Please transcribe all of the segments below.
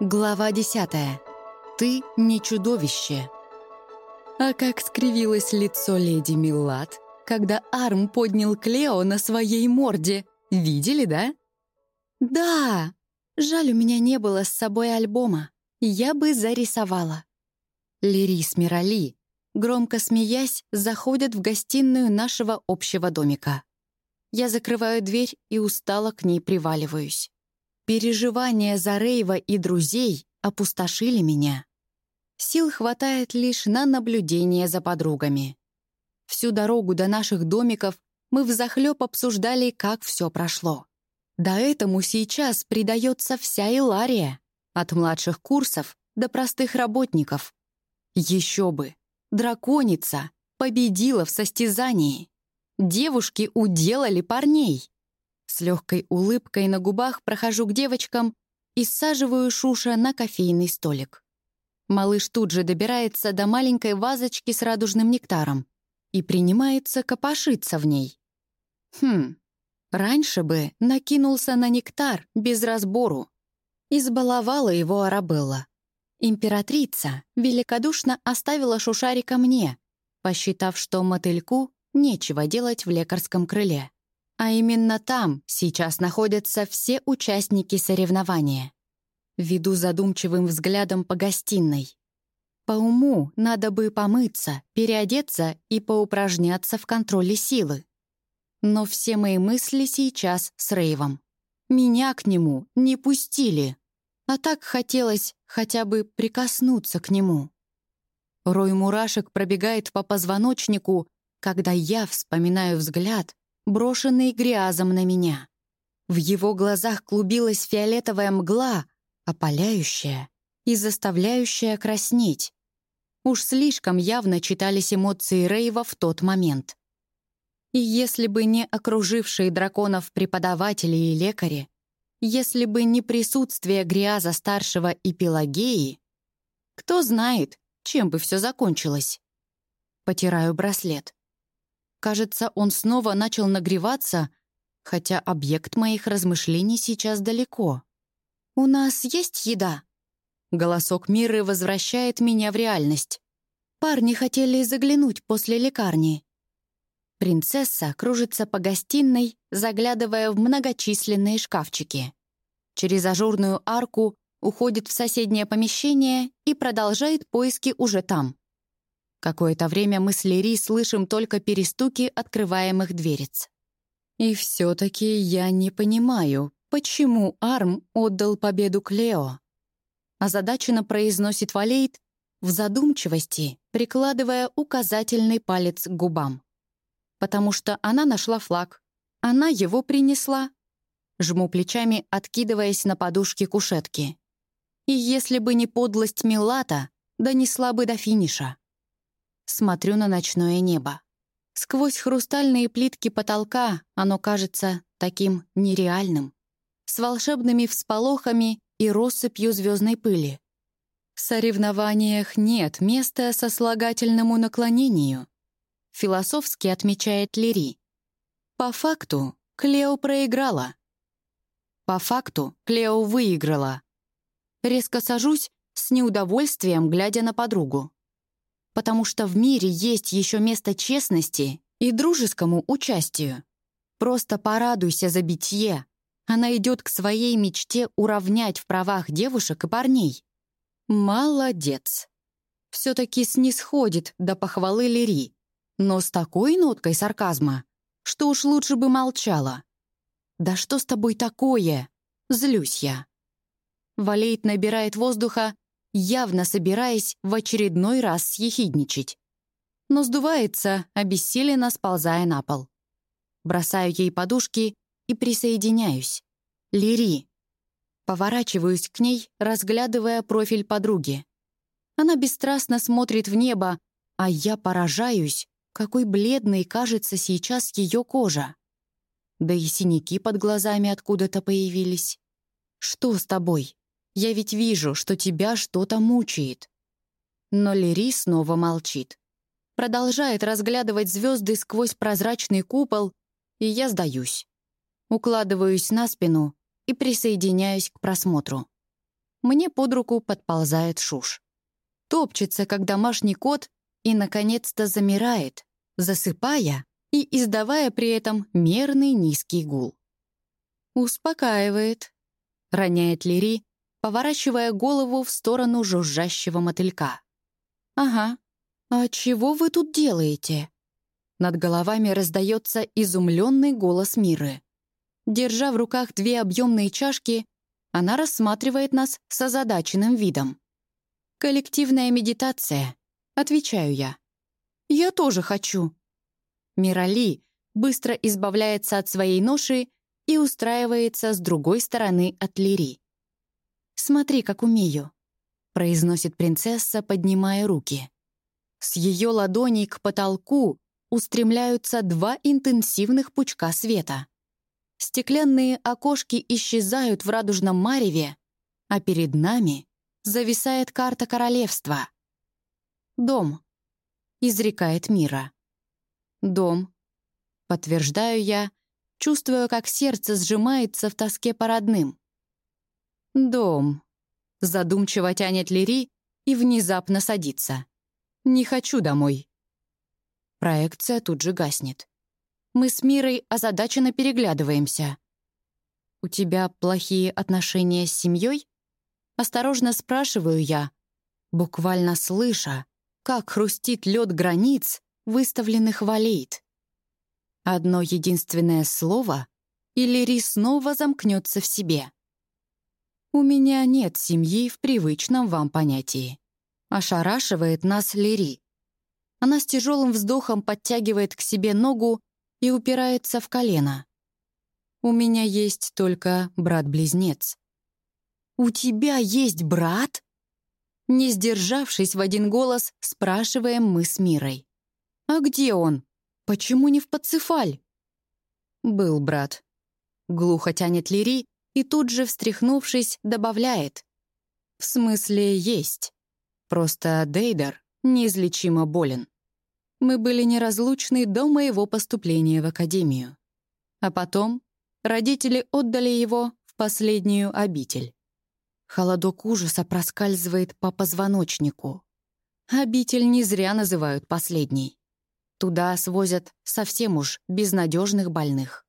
Глава десятая. Ты не чудовище. А как скривилось лицо леди Милад, когда Арм поднял Клео на своей морде. Видели, да? Да! Жаль, у меня не было с собой альбома. Я бы зарисовала. Лирис Мирали, громко смеясь, заходят в гостиную нашего общего домика. Я закрываю дверь и устало к ней приваливаюсь. Переживания за Рейва и друзей опустошили меня. Сил хватает лишь на наблюдение за подругами. Всю дорогу до наших домиков мы взахлёб обсуждали, как все прошло. До этому сейчас придается вся Илария, от младших курсов до простых работников. Еще бы! Драконица победила в состязании. Девушки уделали парней. С легкой улыбкой на губах прохожу к девочкам и саживаю Шуша на кофейный столик. Малыш тут же добирается до маленькой вазочки с радужным нектаром и принимается копошиться в ней. Хм, раньше бы накинулся на нектар без разбору. Избаловала его Арабелла. Императрица великодушно оставила Шушарика мне, посчитав, что мотыльку нечего делать в лекарском крыле. А именно там сейчас находятся все участники соревнования. Веду задумчивым взглядом по гостиной. По уму надо бы помыться, переодеться и поупражняться в контроле силы. Но все мои мысли сейчас с Рейвом. Меня к нему не пустили. А так хотелось хотя бы прикоснуться к нему. Рой мурашек пробегает по позвоночнику, когда я вспоминаю взгляд, брошенный грязом на меня. В его глазах клубилась фиолетовая мгла, опаляющая и заставляющая краснеть. Уж слишком явно читались эмоции Рейва в тот момент. И если бы не окружившие драконов преподаватели и лекари, если бы не присутствие Гриаза-старшего и Пелагеи, кто знает, чем бы все закончилось. Потираю браслет. Кажется, он снова начал нагреваться, хотя объект моих размышлений сейчас далеко. «У нас есть еда?» Голосок Миры возвращает меня в реальность. Парни хотели заглянуть после лекарни. Принцесса кружится по гостиной, заглядывая в многочисленные шкафчики. Через ажурную арку уходит в соседнее помещение и продолжает поиски уже там. Какое-то время мы с Лири слышим только перестуки открываемых дверец. И все-таки я не понимаю, почему Арм отдал победу Клео. Озадаченно произносит Валейт в задумчивости, прикладывая указательный палец к губам. Потому что она нашла флаг. Она его принесла. Жму плечами, откидываясь на подушки кушетки. И если бы не подлость Милата, донесла бы до финиша. Смотрю на ночное небо. Сквозь хрустальные плитки потолка оно кажется таким нереальным, с волшебными всполохами и россыпью звездной пыли. В соревнованиях нет места сослагательному наклонению, философски отмечает Лири. По факту Клео проиграла. По факту Клео выиграла. Резко сажусь, с неудовольствием глядя на подругу потому что в мире есть еще место честности и дружескому участию. Просто порадуйся за битье. Она идет к своей мечте уравнять в правах девушек и парней. Молодец. Все-таки снисходит до похвалы Лири, но с такой ноткой сарказма, что уж лучше бы молчала. «Да что с тобой такое?» Злюсь я. Валейт набирает воздуха явно собираясь в очередной раз съехидничать. Но сдувается, обессиленно сползая на пол. Бросаю ей подушки и присоединяюсь. Лири. Поворачиваюсь к ней, разглядывая профиль подруги. Она бесстрастно смотрит в небо, а я поражаюсь, какой бледной кажется сейчас ее кожа. Да и синяки под глазами откуда-то появились. «Что с тобой?» Я ведь вижу, что тебя что-то мучает». Но Лири снова молчит. Продолжает разглядывать звезды сквозь прозрачный купол, и я сдаюсь. Укладываюсь на спину и присоединяюсь к просмотру. Мне под руку подползает Шуш. Топчется, как домашний кот, и, наконец-то, замирает, засыпая и издавая при этом мерный низкий гул. «Успокаивает», — роняет Лири, поворачивая голову в сторону жужжащего мотылька. «Ага. А чего вы тут делаете?» Над головами раздается изумленный голос Миры. Держа в руках две объемные чашки, она рассматривает нас с озадаченным видом. «Коллективная медитация», — отвечаю я. «Я тоже хочу». Мирали быстро избавляется от своей ноши и устраивается с другой стороны от Лири. «Смотри, как умею», — произносит принцесса, поднимая руки. С ее ладоней к потолку устремляются два интенсивных пучка света. Стеклянные окошки исчезают в радужном мареве, а перед нами зависает карта королевства. «Дом», — изрекает Мира. «Дом», — подтверждаю я, чувствуя, как сердце сжимается в тоске по родным. «Дом», — задумчиво тянет Лири и внезапно садится. «Не хочу домой». Проекция тут же гаснет. Мы с Мирой озадаченно переглядываемся. «У тебя плохие отношения с семьей?» Осторожно спрашиваю я, буквально слыша, как хрустит лед границ, выставленных в. Одно единственное слово, и Лири снова замкнется в себе. «У меня нет семьи в привычном вам понятии», — ошарашивает нас Лири. Она с тяжелым вздохом подтягивает к себе ногу и упирается в колено. «У меня есть только брат-близнец». «У тебя есть брат?» Не сдержавшись в один голос, спрашиваем мы с Мирой. «А где он? Почему не в Пацифаль?» «Был брат». Глухо тянет Лири и тут же, встряхнувшись, добавляет. «В смысле, есть. Просто Дейдер неизлечимо болен». Мы были неразлучны до моего поступления в академию. А потом родители отдали его в последнюю обитель. Холодок ужаса проскальзывает по позвоночнику. Обитель не зря называют последней. Туда свозят совсем уж безнадежных больных.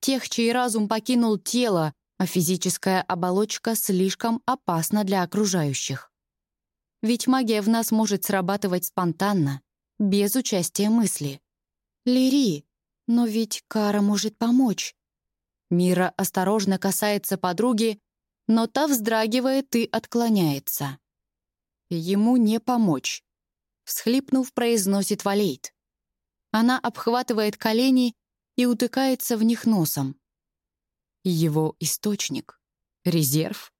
Тех, чей разум покинул тело, а физическая оболочка слишком опасна для окружающих. Ведь магия в нас может срабатывать спонтанно, без участия мысли. «Лири, но ведь Кара может помочь». Мира осторожно касается подруги, но та вздрагивает и отклоняется. «Ему не помочь», — всхлипнув, произносит Валейт. Она обхватывает колени и утыкается в них носом. Его источник — резерв.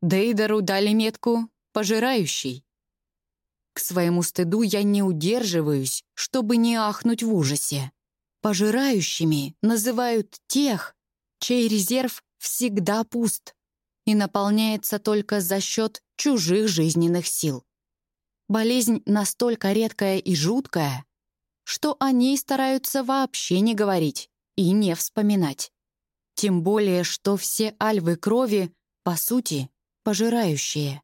Дейдеру дали метку «пожирающий». К своему стыду я не удерживаюсь, чтобы не ахнуть в ужасе. Пожирающими называют тех, чей резерв всегда пуст и наполняется только за счет чужих жизненных сил. Болезнь настолько редкая и жуткая, что о ней стараются вообще не говорить и не вспоминать. Тем более, что все альвы крови, по сути, пожирающие.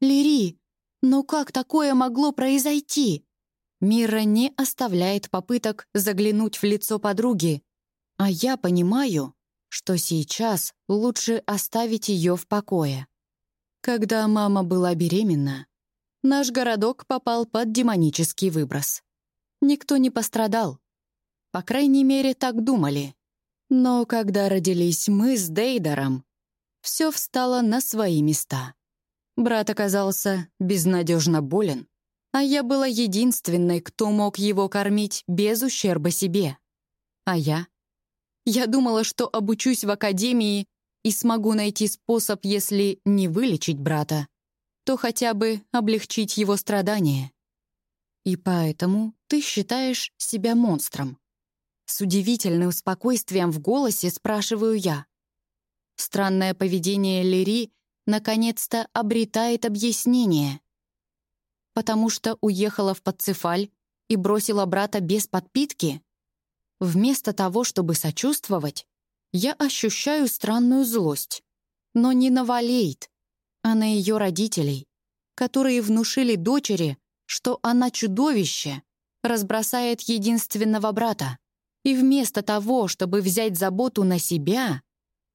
«Лири, но как такое могло произойти? Мира не оставляет попыток заглянуть в лицо подруги, а я понимаю, что сейчас лучше оставить ее в покое. Когда мама была беременна, наш городок попал под демонический выброс. Никто не пострадал. По крайней мере, так думали. Но когда родились мы с Дейдером, все встало на свои места. Брат оказался безнадежно болен, а я была единственной, кто мог его кормить без ущерба себе. А я? Я думала, что обучусь в академии и смогу найти способ, если не вылечить брата, то хотя бы облегчить его страдания. И поэтому ты считаешь себя монстром. С удивительным спокойствием в голосе спрашиваю я. Странное поведение Лири наконец-то обретает объяснение. Потому что уехала в Пацифаль и бросила брата без подпитки? Вместо того, чтобы сочувствовать, я ощущаю странную злость. Но не на Валейт, а на ее родителей, которые внушили дочери, что она чудовище, разбросает единственного брата. И вместо того, чтобы взять заботу на себя,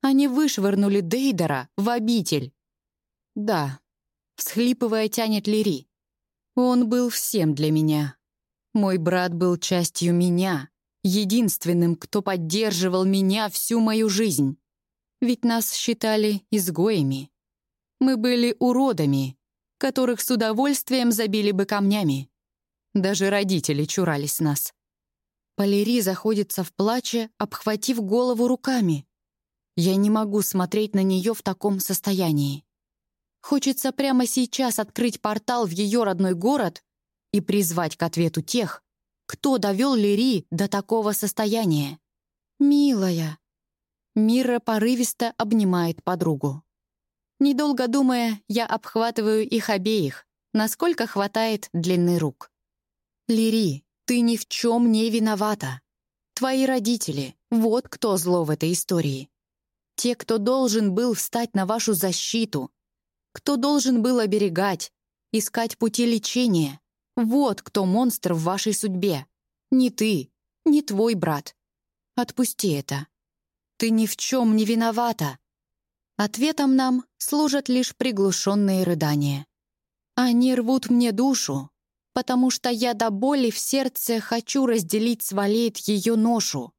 они вышвырнули Дейдера в обитель. Да, всхлипывая, тянет Лири. Он был всем для меня. Мой брат был частью меня, единственным, кто поддерживал меня всю мою жизнь. Ведь нас считали изгоями. Мы были уродами, которых с удовольствием забили бы камнями. Даже родители чурались нас. Полири заходится в плаче, обхватив голову руками. Я не могу смотреть на нее в таком состоянии. Хочется прямо сейчас открыть портал в ее родной город и призвать к ответу тех, кто довел Лири до такого состояния. «Милая». Мира порывисто обнимает подругу. Недолго думая, я обхватываю их обеих, насколько хватает длины рук. «Лири, ты ни в чем не виновата. Твои родители — вот кто зло в этой истории. Те, кто должен был встать на вашу защиту, кто должен был оберегать, искать пути лечения. Вот кто монстр в вашей судьбе. Не ты, не твой брат. Отпусти это. Ты ни в чем не виновата. Ответом нам служат лишь приглушенные рыдания. Они рвут мне душу, потому что я до боли в сердце хочу разделить с Валеет ее ношу.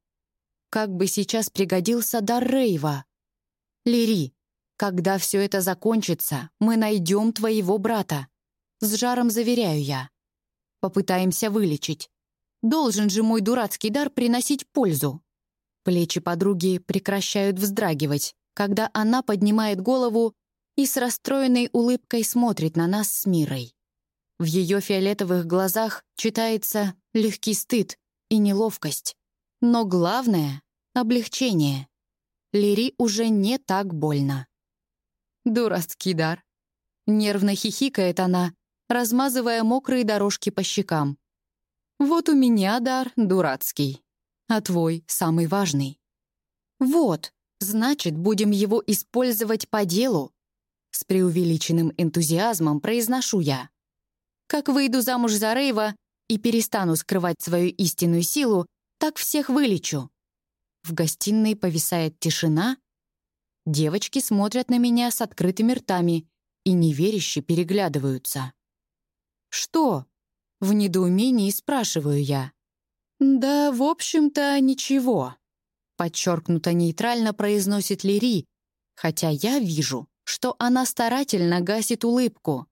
Как бы сейчас пригодился дар Рейва. Лири, когда все это закончится, мы найдем твоего брата. С жаром заверяю я. Попытаемся вылечить. Должен же мой дурацкий дар приносить пользу. Плечи подруги прекращают вздрагивать, когда она поднимает голову и с расстроенной улыбкой смотрит на нас с Мирой. В ее фиолетовых глазах читается легкий стыд и неловкость. Но главное — облегчение. Лири уже не так больно. Дурацкий дар. Нервно хихикает она, размазывая мокрые дорожки по щекам. Вот у меня дар дурацкий, а твой самый важный. Вот, значит, будем его использовать по делу. С преувеличенным энтузиазмом произношу я. Как выйду замуж за Рейва и перестану скрывать свою истинную силу, так всех вылечу. В гостиной повисает тишина. Девочки смотрят на меня с открытыми ртами и неверяще переглядываются. «Что?» — в недоумении спрашиваю я. «Да, в общем-то, ничего», — подчеркнуто нейтрально произносит Лири, хотя я вижу, что она старательно гасит улыбку.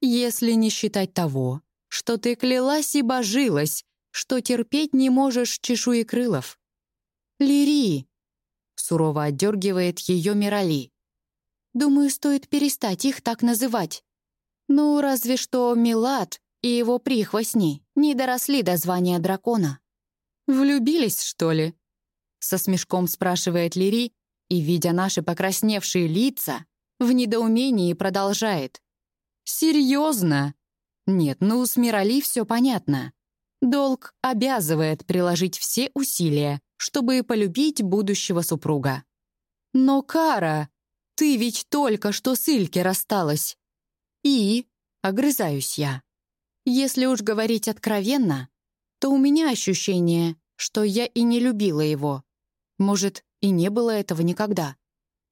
«Если не считать того, что ты клялась и божилась, что терпеть не можешь чешуекрылов. «Лири!» — сурово отдергивает ее Мирали. «Думаю, стоит перестать их так называть. Ну, разве что Милад и его прихвостни не доросли до звания дракона». «Влюбились, что ли?» — со смешком спрашивает Лири, и, видя наши покрасневшие лица, в недоумении продолжает. «Серьезно?» «Нет, ну, с Мирали все понятно. Долг обязывает приложить все усилия, чтобы полюбить будущего супруга. Но, Кара, ты ведь только что с Ильки рассталась. И, огрызаюсь я, если уж говорить откровенно, то у меня ощущение, что я и не любила его. Может, и не было этого никогда.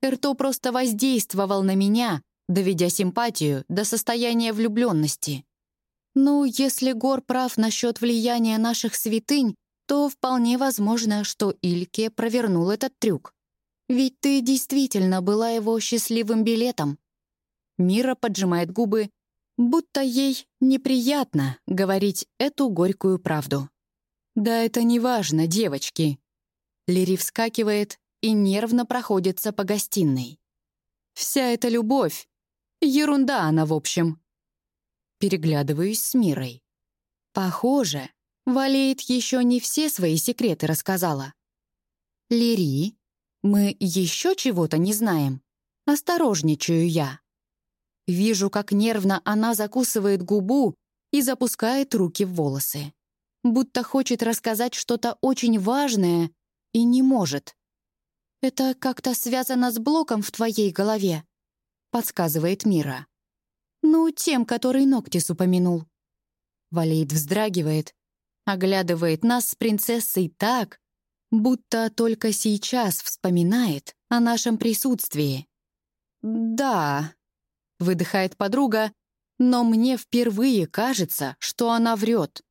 Эрто просто воздействовал на меня, доведя симпатию до состояния влюбленности. Ну, если Гор прав насчет влияния наших святынь, то вполне возможно, что Ильке провернул этот трюк. Ведь ты действительно была его счастливым билетом. Мира поджимает губы, будто ей неприятно говорить эту горькую правду. «Да это не важно, девочки». Лири вскакивает и нервно проходится по гостиной. «Вся эта любовь. Ерунда она, в общем». Переглядываюсь с Мирой. Похоже, Валеет еще не все свои секреты рассказала. Лири, мы еще чего-то не знаем. Осторожничаю я. Вижу, как нервно она закусывает губу и запускает руки в волосы. Будто хочет рассказать что-то очень важное и не может. «Это как-то связано с блоком в твоей голове?» — подсказывает Мира. «Ну, тем, который Ноктис упомянул». Валейд вздрагивает, оглядывает нас с принцессой так, будто только сейчас вспоминает о нашем присутствии. «Да», — выдыхает подруга, но мне впервые кажется, что она врет.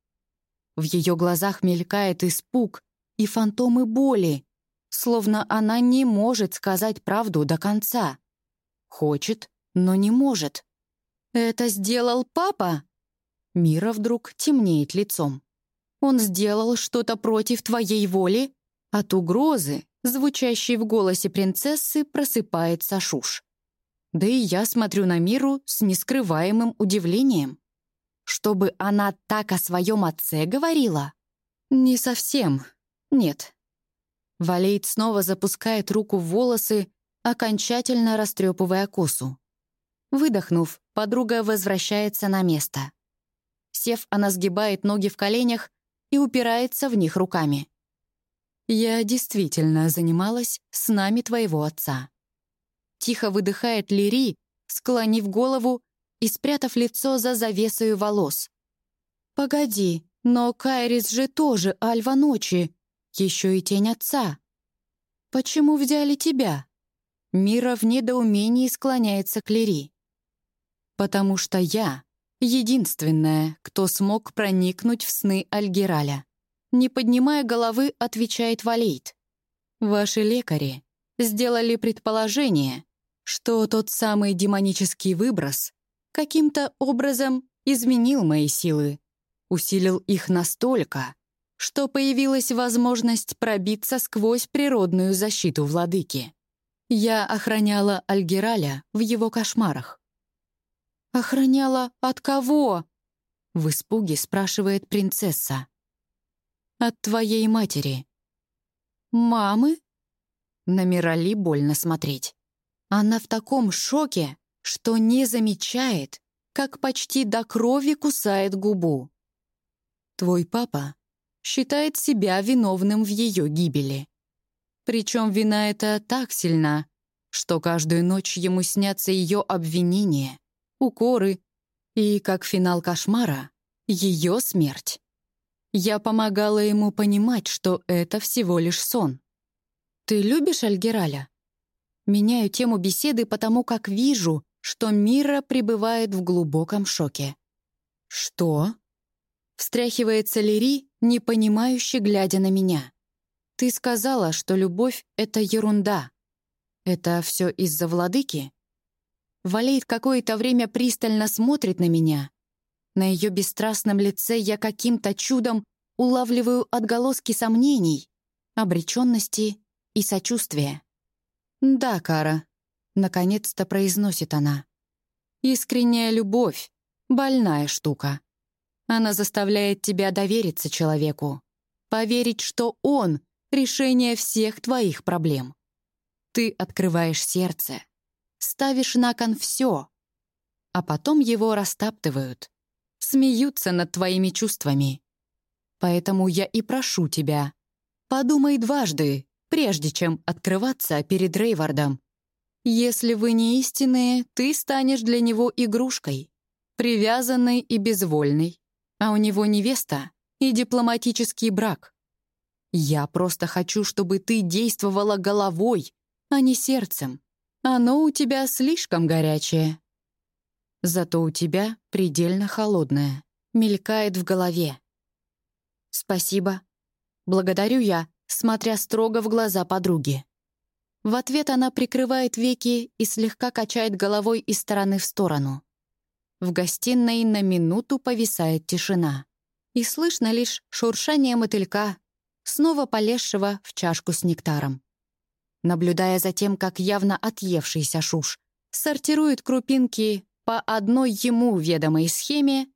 В ее глазах мелькает испуг и фантомы боли, словно она не может сказать правду до конца. Хочет, но не может. «Это сделал папа?» Мира вдруг темнеет лицом. «Он сделал что-то против твоей воли?» От угрозы, звучащей в голосе принцессы, просыпается Шуш. Да и я смотрю на Миру с нескрываемым удивлением. Чтобы она так о своем отце говорила? Не совсем. Нет. Валейд снова запускает руку в волосы, окончательно растрепывая косу. Выдохнув, подруга возвращается на место. Сев, она сгибает ноги в коленях и упирается в них руками. «Я действительно занималась с нами твоего отца». Тихо выдыхает Лири, склонив голову и спрятав лицо за завесою волос. «Погоди, но Кайрис же тоже Альва Ночи, еще и тень отца. Почему взяли тебя?» Мира в недоумении склоняется к Лири. «Потому что я единственная, кто смог проникнуть в сны Альгираля». Не поднимая головы, отвечает Валейт. «Ваши лекари сделали предположение, что тот самый демонический выброс каким-то образом изменил мои силы, усилил их настолько, что появилась возможность пробиться сквозь природную защиту владыки. Я охраняла Альгераля в его кошмарах. «Охраняла от кого?» — в испуге спрашивает принцесса. «От твоей матери». «Мамы?» На Мирали больно смотреть. Она в таком шоке, что не замечает, как почти до крови кусает губу. Твой папа считает себя виновным в ее гибели. Причем вина эта так сильна, что каждую ночь ему снятся ее обвинения, укоры и, как финал кошмара, ее смерть. Я помогала ему понимать, что это всего лишь сон. «Ты любишь Альгераля?» Меняю тему беседы, потому как вижу, что Мира пребывает в глубоком шоке. «Что?» Встряхивается Лири, непонимающе глядя на меня. «Ты сказала, что любовь — это ерунда. Это все из-за владыки?» Валейт какое-то время пристально смотрит на меня. На ее бесстрастном лице я каким-то чудом улавливаю отголоски сомнений, обреченности и сочувствия. «Да, Кара», — наконец-то произносит она. «Искренняя любовь — больная штука. Она заставляет тебя довериться человеку, поверить, что он — решение всех твоих проблем. Ты открываешь сердце, ставишь на кон все, а потом его растаптывают, смеются над твоими чувствами. Поэтому я и прошу тебя, подумай дважды, прежде чем открываться перед Рейвардом. Если вы не истинные, ты станешь для него игрушкой, привязанной и безвольной, а у него невеста и дипломатический брак. Я просто хочу, чтобы ты действовала головой, а не сердцем. Оно у тебя слишком горячее. Зато у тебя предельно холодное, мелькает в голове. Спасибо. Благодарю я, смотря строго в глаза подруги. В ответ она прикрывает веки и слегка качает головой из стороны в сторону. В гостиной на минуту повисает тишина. И слышно лишь шуршание мотылька, снова полезшего в чашку с нектаром. Наблюдая за тем, как явно отъевшийся шуш сортирует крупинки по одной ему ведомой схеме,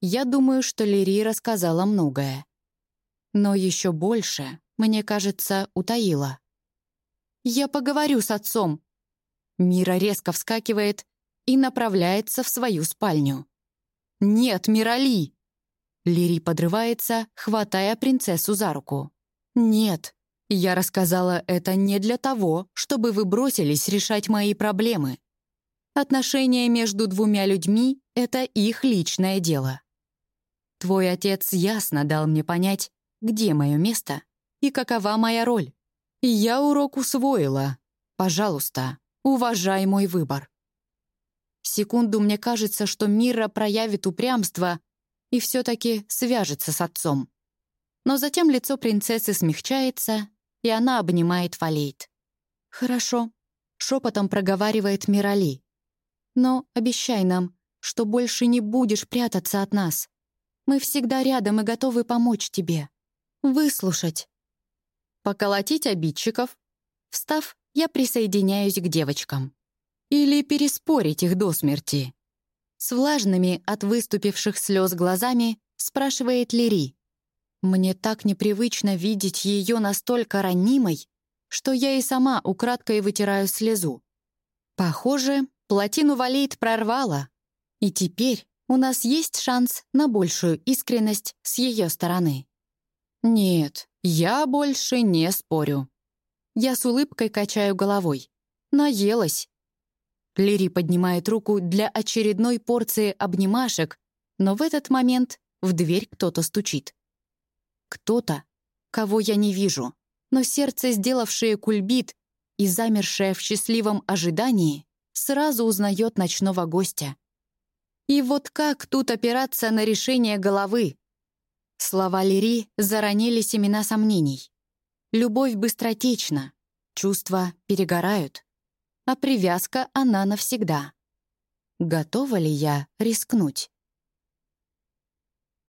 я думаю, что Лири рассказала многое. Но еще больше мне кажется, утаила. «Я поговорю с отцом». Мира резко вскакивает и направляется в свою спальню. «Нет, Мирали!» Лири подрывается, хватая принцессу за руку. «Нет, я рассказала это не для того, чтобы вы бросились решать мои проблемы. Отношения между двумя людьми — это их личное дело. Твой отец ясно дал мне понять, где мое место и какова моя роль. Я урок усвоила. Пожалуйста, уважай мой выбор. Секунду мне кажется, что Мира проявит упрямство и все-таки свяжется с отцом. Но затем лицо принцессы смягчается, и она обнимает Фалейт. «Хорошо», — шепотом проговаривает Мирали. «Но обещай нам, что больше не будешь прятаться от нас. Мы всегда рядом и готовы помочь тебе. Выслушать». Поколотить обидчиков. Встав, я присоединяюсь к девочкам. Или переспорить их до смерти. С влажными от выступивших слез глазами спрашивает Лири. Мне так непривычно видеть ее настолько ранимой, что я и сама украдкой вытираю слезу. Похоже, плотину валит прорвала, и теперь у нас есть шанс на большую искренность с ее стороны. Нет, я больше не спорю. Я с улыбкой качаю головой. Наелась. Лири поднимает руку для очередной порции обнимашек, но в этот момент в дверь кто-то стучит. Кто-то, кого я не вижу, но сердце, сделавшее кульбит и замершее в счастливом ожидании, сразу узнает ночного гостя. И вот как тут опираться на решение головы? Слова Лири заронили семена сомнений. Любовь быстротечна, чувства перегорают, а привязка она навсегда. Готова ли я рискнуть?